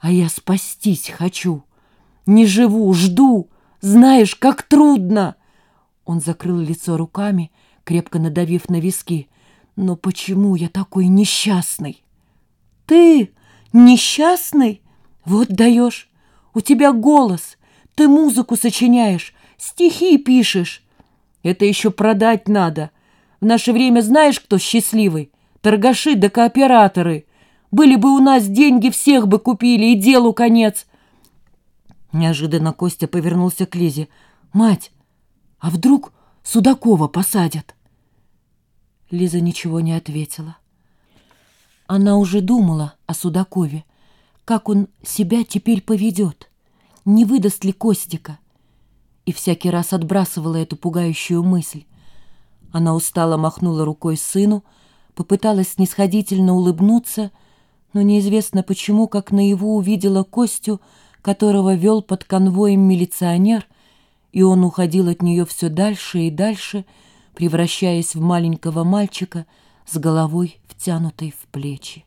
А я спастись хочу. Не живу, жду. Знаешь, как трудно. Он закрыл лицо руками, крепко надавив на виски. Но почему я такой несчастный? Ты несчастный? Вот даешь. У тебя голос. Ты музыку сочиняешь, стихи пишешь. Это еще продать надо. В наше время знаешь, кто счастливый? Торгаши да кооператоры. Были бы у нас деньги, всех бы купили, и делу конец. Неожиданно Костя повернулся к Лизе. «Мать, а вдруг Судакова посадят?» Лиза ничего не ответила. Она уже думала о Судакове, как он себя теперь поведет, не выдаст ли Костика, и всякий раз отбрасывала эту пугающую мысль. Она устало махнула рукой сыну, попыталась снисходительно улыбнуться, но неизвестно почему, как наяву увидела Костю, которого вел под конвоем милиционер, и он уходил от нее все дальше и дальше, превращаясь в маленького мальчика с головой втянутой в плечи.